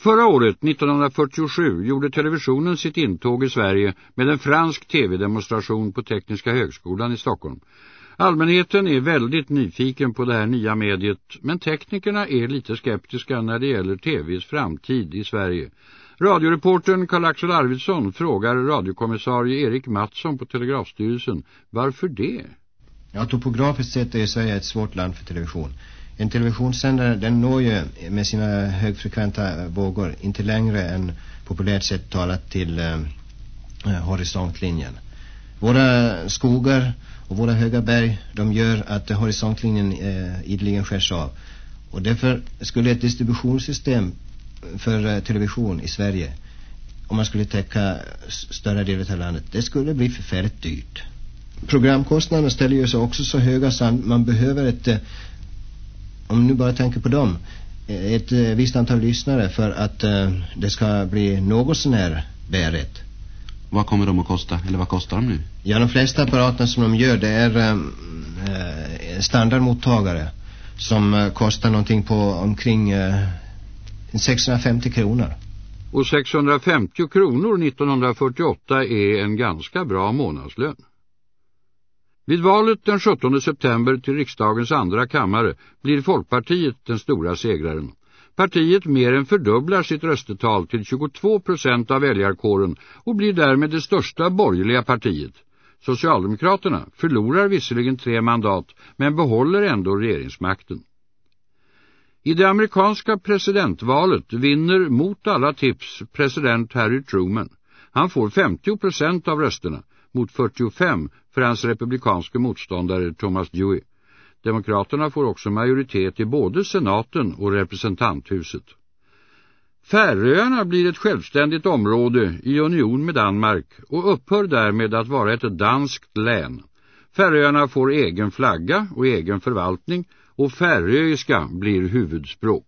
Förra året, 1947, gjorde televisionen sitt intåg i Sverige med en fransk tv-demonstration på Tekniska högskolan i Stockholm. Allmänheten är väldigt nyfiken på det här nya mediet, men teknikerna är lite skeptiska när det gäller tvs framtid i Sverige. Radioreportern Karl-Axel Arvidsson frågar radiokommissarie Erik Mattsson på Telegrafstyrelsen varför det? Ja, topografiskt sett är Sverige ett svårt land för television. En televisionssändare den når ju med sina högfrekventa vågor inte längre än populärt sett talat till eh, eh, horisontlinjen. Våra skogar och våra höga berg de gör att horisontlinjen eh, ideligen skärs av. Och därför skulle ett distributionssystem för eh, television i Sverige om man skulle täcka eh, större delar av landet det skulle bli förfärligt dyrt. Programkostnaderna ställer ju sig också så höga så man behöver ett eh, om nu bara tänker på dem ett eh, visst antal lyssnare för att eh, det ska bli något sån här bärigt. Vad kommer de att kosta? Eller vad kostar de nu? Ja, de flesta apparaterna som de gör det är eh, standardmottagare som eh, kostar någonting på omkring eh, 650 kronor. Och 650 kronor 1948 är en ganska bra månadslön. Vid valet den 17 september till riksdagens andra kammare blir Folkpartiet den stora segraren. Partiet mer än fördubblar sitt röstetal till 22 procent av väljarkåren och blir därmed det största borgerliga partiet. Socialdemokraterna förlorar visserligen tre mandat men behåller ändå regeringsmakten. I det amerikanska presidentvalet vinner mot alla tips president Harry Truman. Han får 50 procent av rösterna mot 45 för hans republikanske motståndare Thomas Dewey. Demokraterna får också majoritet i både senaten och representanthuset. Färöarna blir ett självständigt område i union med Danmark och upphör därmed att vara ett danskt län. Färöarna får egen flagga och egen förvaltning och färöiska blir huvudspråk.